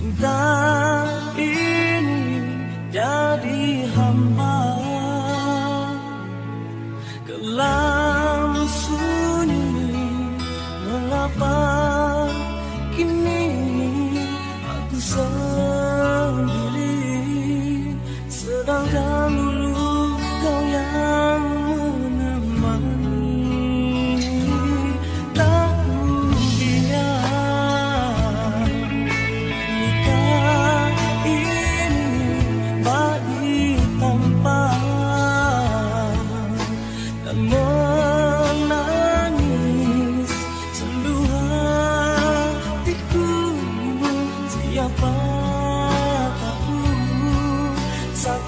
Cinta ini jadi hamba. Kelam sunyi mengapa kini aku sedih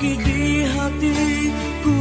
sakit di hati ku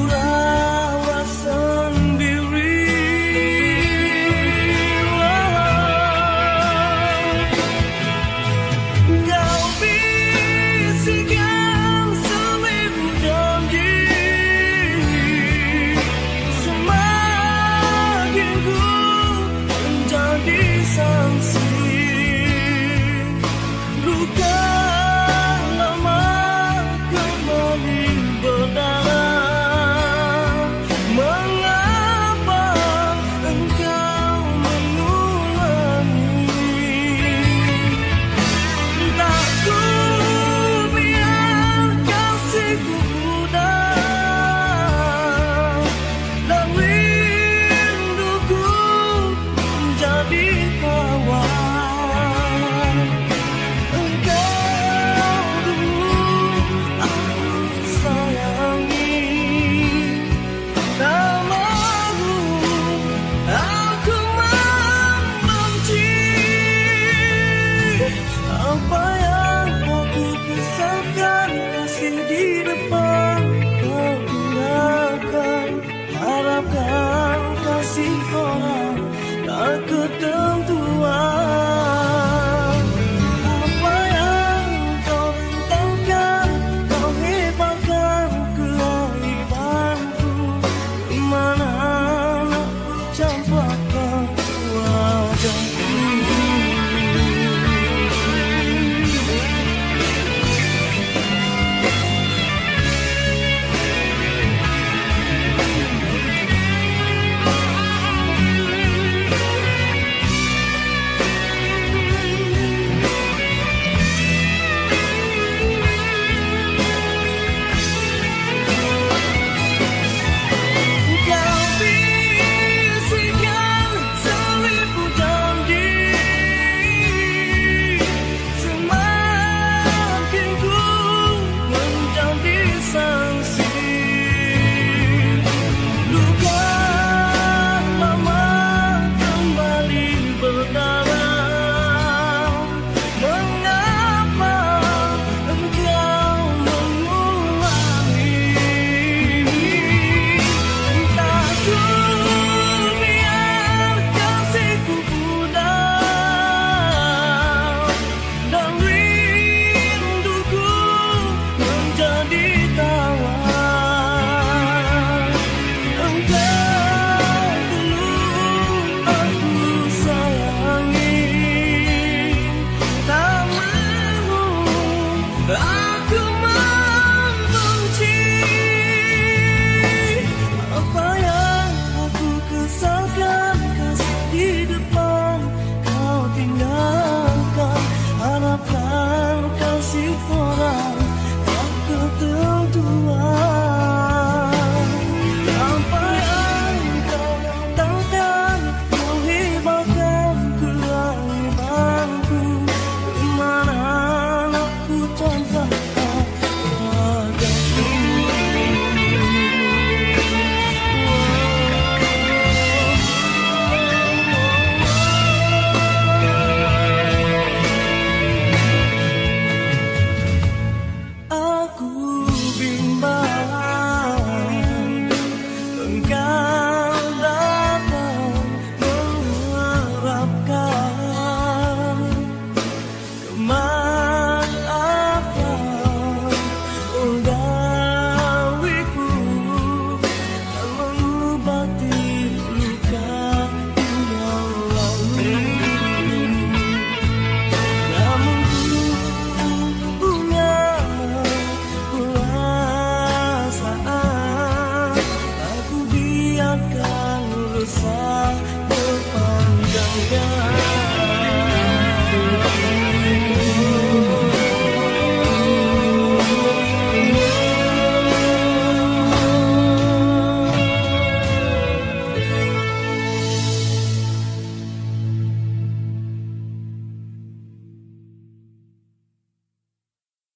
you